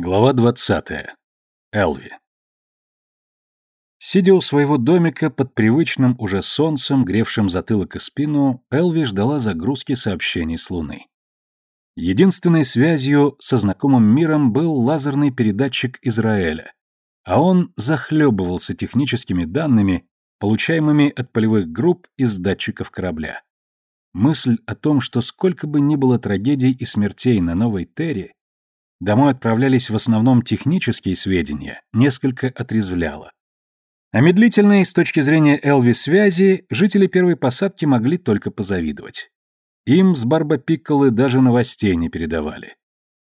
Глава 20. Элви. Сидя у своего домика под привычным уже солнцем, гревшим затылок и спину, Элви ждала загрузки сообщений с Луны. Единственной связью со знакомым миром был лазерный передатчик Израиля, а он захлебывался техническими данными, получаемыми от полевых групп из датчиков корабля. Мысль о том, что сколько бы ни было трагедий и смертей на Новой Терре, Домой отправлялись в основном технические сведения, несколько отрезвляло. А медлительной, с точки зрения Элви, связи, жители первой посадки могли только позавидовать. Им с Барба Пикколы даже новостей не передавали.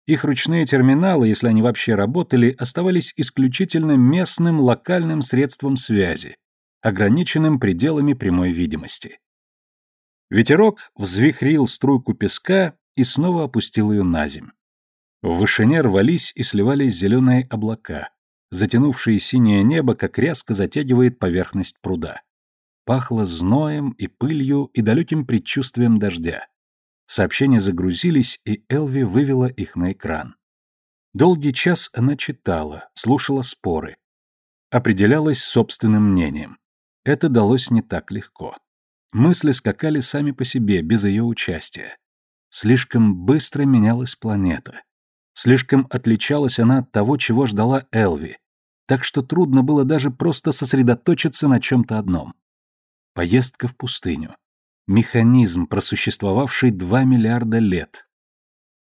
Их ручные терминалы, если они вообще работали, оставались исключительно местным локальным средством связи, ограниченным пределами прямой видимости. Ветерок взвихрил струйку песка и снова опустил ее на земь. В вышине рвались и сливались зеленые облака, затянувшие синее небо, как резко затягивает поверхность пруда. Пахло зноем и пылью и далеким предчувствием дождя. Сообщения загрузились, и Элви вывела их на экран. Долгий час она читала, слушала споры. Определялась собственным мнением. Это далось не так легко. Мысли скакали сами по себе, без ее участия. Слишком быстро менялась планета. Слишком отличалась она от того, чего ждала Элви, так что трудно было даже просто сосредоточиться на чем-то одном. Поездка в пустыню. Механизм, просуществовавший два миллиарда лет.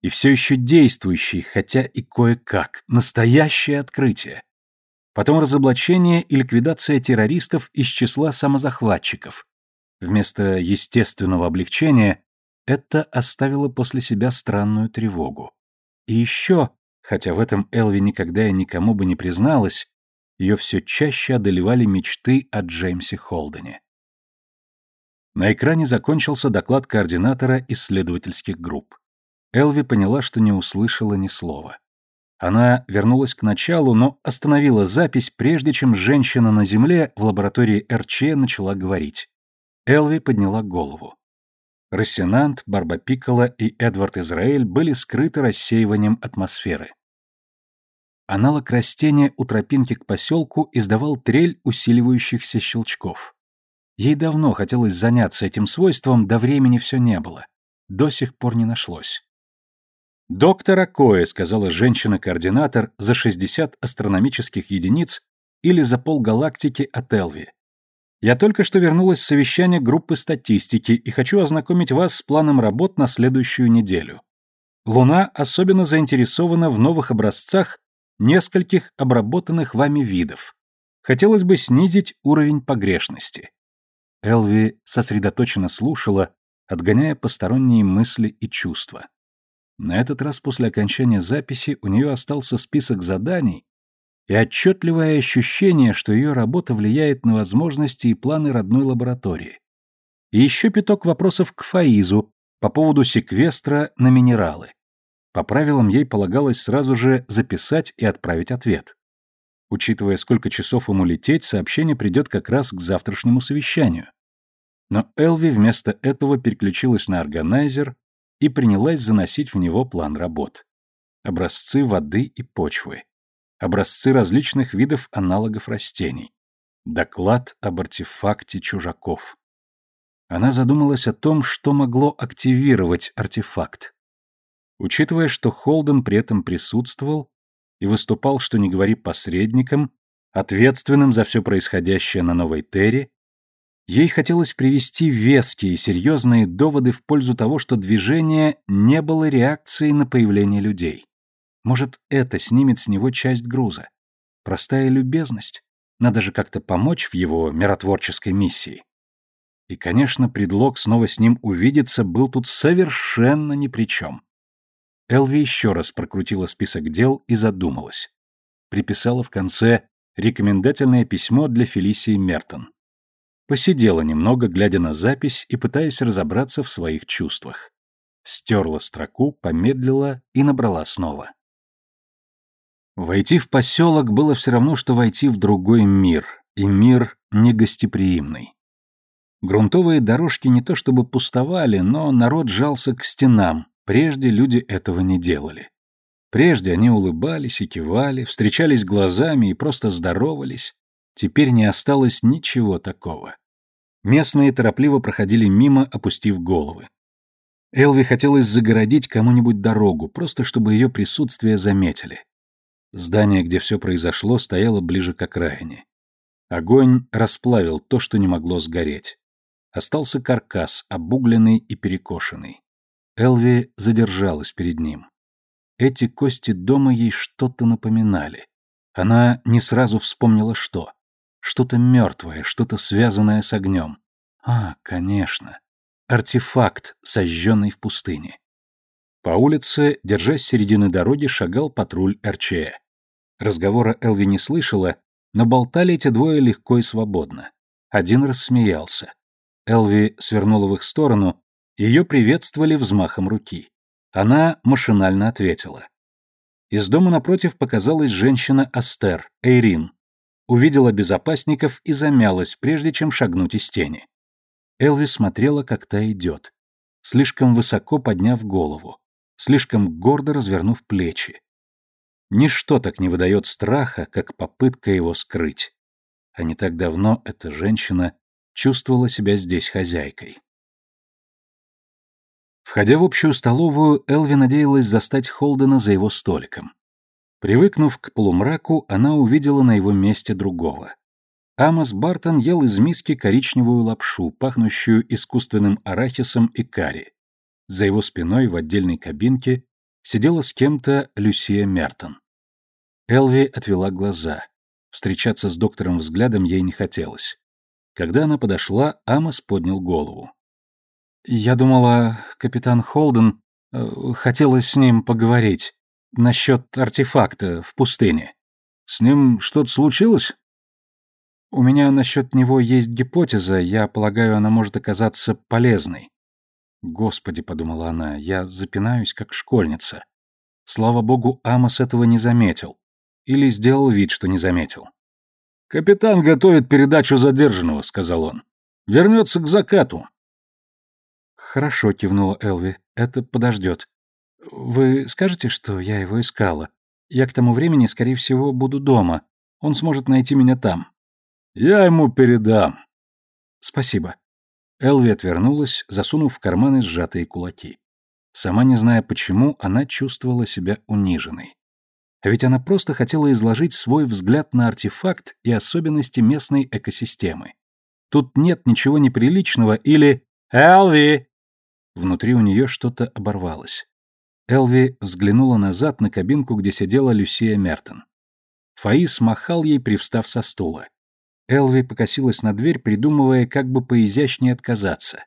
И все еще действующий, хотя и кое-как. Настоящее открытие. Потом разоблачение и ликвидация террористов из числа самозахватчиков. Вместо естественного облегчения это оставило после себя странную тревогу. И еще, хотя в этом Элви никогда и никому бы не призналась, ее все чаще одолевали мечты о Джеймсе Холдене. На экране закончился доклад координатора исследовательских групп. Элви поняла, что не услышала ни слова. Она вернулась к началу, но остановила запись, прежде чем женщина на земле в лаборатории РЧ начала говорить. Элви подняла голову. Рассенант, Барба Пиккола и Эдвард Израиль были скрыты рассеиванием атмосферы. Аналог растения у тропинки к поселку издавал трель усиливающихся щелчков. Ей давно хотелось заняться этим свойством, до времени все не было. До сих пор не нашлось. «Доктор Акоэ», — сказала женщина-координатор за 60 астрономических единиц или за полгалактики от Элви. Я только что вернулась с совещания группы статистики и хочу ознакомить вас с планом работ на следующую неделю. Луна особенно заинтересована в новых образцах нескольких обработанных вами видов. Хотелось бы снизить уровень погрешности. Элви сосредоточенно слушала, отгоняя посторонние мысли и чувства. На этот раз после окончания записи у нее остался список заданий, и отчетливое ощущение, что ее работа влияет на возможности и планы родной лаборатории. И еще пяток вопросов к Фаизу по поводу секвестра на минералы. По правилам ей полагалось сразу же записать и отправить ответ. Учитывая, сколько часов ему лететь, сообщение придет как раз к завтрашнему совещанию. Но Элви вместо этого переключилась на органайзер и принялась заносить в него план работ. Образцы воды и почвы образцы различных видов аналогов растений. Доклад об артефакте чужаков. Она задумалась о том, что могло активировать артефакт. Учитывая, что Холден при этом присутствовал и выступал, что не говори посредником, ответственным за все происходящее на Новой Терре, ей хотелось привести веские и серьезные доводы в пользу того, что движение не было реакцией на появление людей. Может, это снимет с него часть груза. Простая любезность. Надо же как-то помочь в его миротворческой миссии. И, конечно, предлог снова с ним увидеться был тут совершенно ни при чем. Элви еще раз прокрутила список дел и задумалась. Приписала в конце рекомендательное письмо для Фелисии Мертон. Посидела немного, глядя на запись и пытаясь разобраться в своих чувствах. Стерла строку, помедлила и набрала снова. Войти в поселок было все равно, что войти в другой мир, и мир негостеприимный. Грунтовые дорожки не то чтобы пустовали, но народ жался к стенам, прежде люди этого не делали. Прежде они улыбались и кивали, встречались глазами и просто здоровались. Теперь не осталось ничего такого. Местные торопливо проходили мимо, опустив головы. Элви хотелось загородить кому-нибудь дорогу, просто чтобы ее присутствие заметили. Здание, где все произошло, стояло ближе к окраине. Огонь расплавил то, что не могло сгореть. Остался каркас, обугленный и перекошенный. Элви задержалась перед ним. Эти кости дома ей что-то напоминали. Она не сразу вспомнила, что. Что-то мертвое, что-то связанное с огнем. А, конечно. Артефакт, сожженный в пустыне. По улице, держась середины дороги, шагал патруль РЧЭ. Разговора Элви не слышала, но болтали эти двое легко и свободно. Один рассмеялся. Элви свернула в их сторону, ее приветствовали взмахом руки. Она машинально ответила. Из дома напротив показалась женщина Астер, Эйрин, увидела безопасников и замялась, прежде чем шагнуть из тени. Элви смотрела, как та идет, слишком высоко подняв голову, слишком гордо развернув плечи. Ничто так не выдает страха, как попытка его скрыть. А не так давно эта женщина чувствовала себя здесь хозяйкой. Входя в общую столовую, Элви надеялась застать Холдена за его столиком. Привыкнув к полумраку, она увидела на его месте другого. Амос Бартон ел из миски коричневую лапшу, пахнущую искусственным арахисом и карри. За его спиной в отдельной кабинке сидела с кем-то Люсия Мертон. Элви отвела глаза. Встречаться с доктором взглядом ей не хотелось. Когда она подошла, Амос поднял голову. «Я думала, капитан Холден... Э, хотелось с ним поговорить насчет артефакта в пустыне. С ним что-то случилось? У меня насчет него есть гипотеза, я полагаю, она может оказаться полезной. Господи, подумала она, я запинаюсь, как школьница. Слава богу, Амос этого не заметил. Или сделал вид, что не заметил. «Капитан готовит передачу задержанного», — сказал он. «Вернется к закату». «Хорошо», — кивнула Элви. «Это подождет. Вы скажете, что я его искала? Я к тому времени, скорее всего, буду дома. Он сможет найти меня там. Я ему передам. Спасибо. Элви отвернулась, засунув в карманы сжатые кулаки. Сама не зная почему, она чувствовала себя униженной. А ведь она просто хотела изложить свой взгляд на артефакт и особенности местной экосистемы. Тут нет ничего неприличного или «Элви!» Внутри у нее что-то оборвалось. Элви взглянула назад на кабинку, где сидела Люсия Мертон. Фаис махал ей, привстав со стула. Элви покосилась на дверь, придумывая, как бы поизящнее отказаться.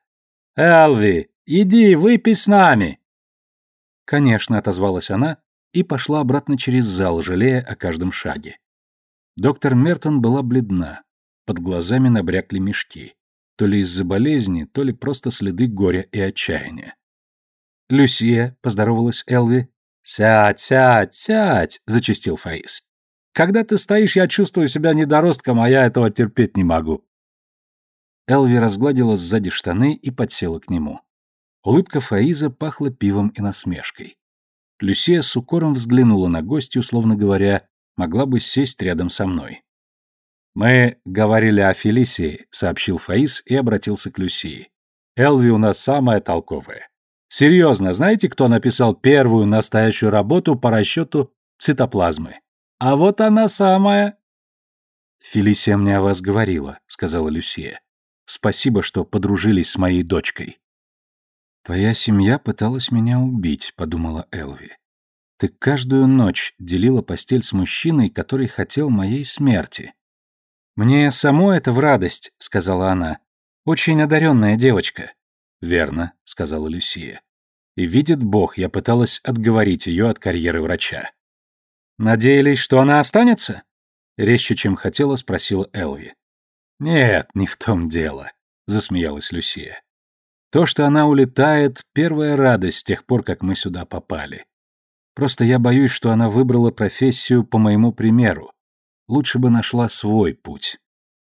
«Элви, иди, выпей с нами!» «Конечно», — отозвалась она и пошла обратно через зал, жалея о каждом шаге. Доктор Мертон была бледна, под глазами набрякли мешки, то ли из-за болезни, то ли просто следы горя и отчаяния. «Люсия», — поздоровалась Элви. «Сядь, сядь, сядь», — зачастил Фаис. «Когда ты стоишь, я чувствую себя недоростком, а я этого терпеть не могу». Элви разгладила сзади штаны и подсела к нему. Улыбка Фаиза пахла пивом и насмешкой. Люсия с укором взглянула на гостью, словно говоря, могла бы сесть рядом со мной. «Мы говорили о Фелисии», — сообщил Фаис и обратился к Люсии. «Элви у нас самая толковая. Серьезно, знаете, кто написал первую настоящую работу по расчету цитоплазмы? А вот она самая. Фелисия мне о вас говорила, сказала Люсия. Спасибо, что подружились с моей дочкой. Твоя семья пыталась меня убить, подумала Элви. Ты каждую ночь делила постель с мужчиной, который хотел моей смерти. Мне само это в радость, сказала она. Очень одаренная девочка. «Верно», — сказала Люсия. И видит Бог, я пыталась отговорить ее от карьеры врача. «Надеялись, что она останется?» Резче, чем хотела, спросила Элви. «Нет, не в том дело», — засмеялась Люсия. «То, что она улетает, первая радость с тех пор, как мы сюда попали. Просто я боюсь, что она выбрала профессию по моему примеру. Лучше бы нашла свой путь».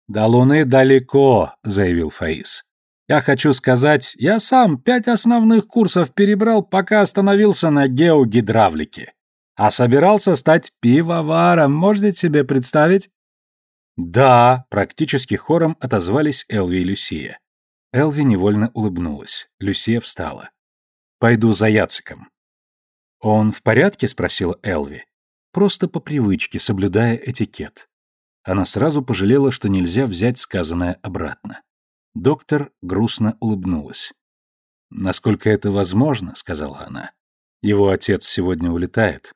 «До Луны далеко», — заявил Фаис. Я хочу сказать, я сам пять основных курсов перебрал, пока остановился на геогидравлике. А собирался стать пивоваром, можете себе представить? Да, практически хором отозвались Элви и Люсия. Элви невольно улыбнулась. Люсия встала. Пойду за Яциком. Он в порядке? спросила Элви. Просто по привычке, соблюдая этикет. Она сразу пожалела, что нельзя взять сказанное обратно. Доктор грустно улыбнулась. «Насколько это возможно», — сказала она. «Его отец сегодня улетает».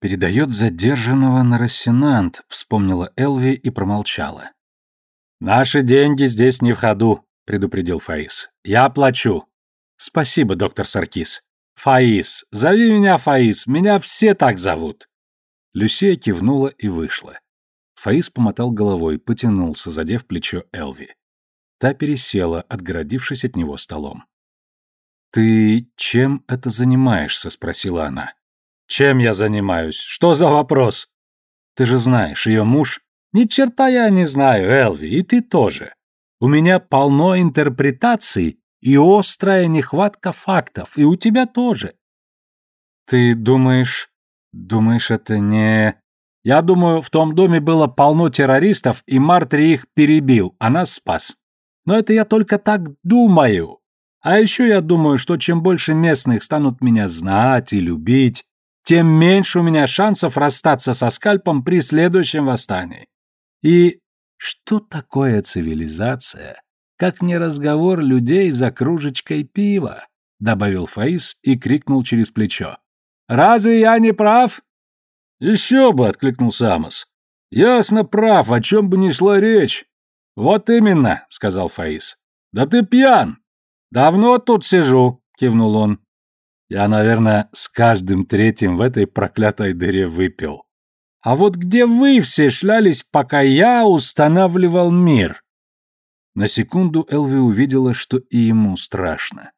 «Передает задержанного на Рассенант», — вспомнила Элви и промолчала. «Наши деньги здесь не в ходу», — предупредил Фаис. «Я плачу». «Спасибо, доктор Саркис». «Фаис, зови меня Фаис, меня все так зовут». Люсия кивнула и вышла. Фаис помотал головой, потянулся, задев плечо Элви. Та пересела, отгородившись от него столом. «Ты чем это занимаешься?» — спросила она. «Чем я занимаюсь? Что за вопрос?» «Ты же знаешь, ее муж...» «Ни черта я не знаю, Элви, и ты тоже. У меня полно интерпретаций и острая нехватка фактов, и у тебя тоже». «Ты думаешь... думаешь, это не...» «Я думаю, в том доме было полно террористов, и Мартри их перебил, а нас спас. Но это я только так думаю. А еще я думаю, что чем больше местных станут меня знать и любить, тем меньше у меня шансов расстаться со скальпом при следующем восстании. И что такое цивилизация, как не разговор людей за кружечкой пива? добавил Фаис и крикнул через плечо. Разве я не прав? Еще бы, откликнулся Амос. Ясно прав, о чем бы ни шла речь. Вот именно, сказал Фаис. Да ты пьян. «Давно тут сижу», — кивнул он. «Я, наверное, с каждым третьим в этой проклятой дыре выпил». «А вот где вы все шлялись, пока я устанавливал мир?» На секунду Элви увидела, что и ему страшно.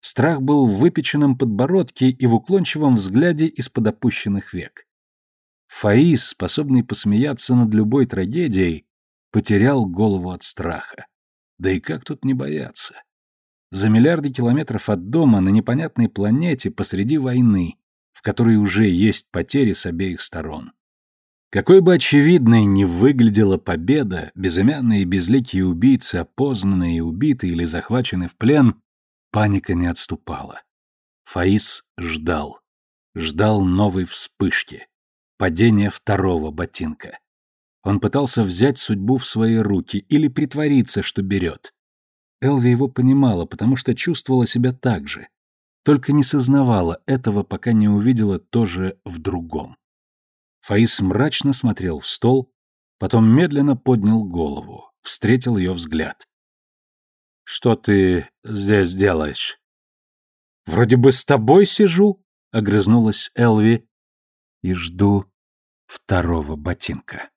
Страх был в выпеченном подбородке и в уклончивом взгляде из-под опущенных век. Фаис, способный посмеяться над любой трагедией, потерял голову от страха. Да и как тут не бояться? за миллиарды километров от дома на непонятной планете посреди войны, в которой уже есть потери с обеих сторон. Какой бы очевидной ни выглядела победа, безымянные и безликие убийцы, опознанные и убиты или захвачены в плен, паника не отступала. Фаис ждал. Ждал новой вспышки. Падения второго ботинка. Он пытался взять судьбу в свои руки или притвориться, что берет. Элви его понимала, потому что чувствовала себя так же, только не сознавала этого, пока не увидела тоже в другом. Фаис мрачно смотрел в стол, потом медленно поднял голову, встретил ее взгляд. «Что ты здесь делаешь?» «Вроде бы с тобой сижу», — огрызнулась Элви, — «и жду второго ботинка».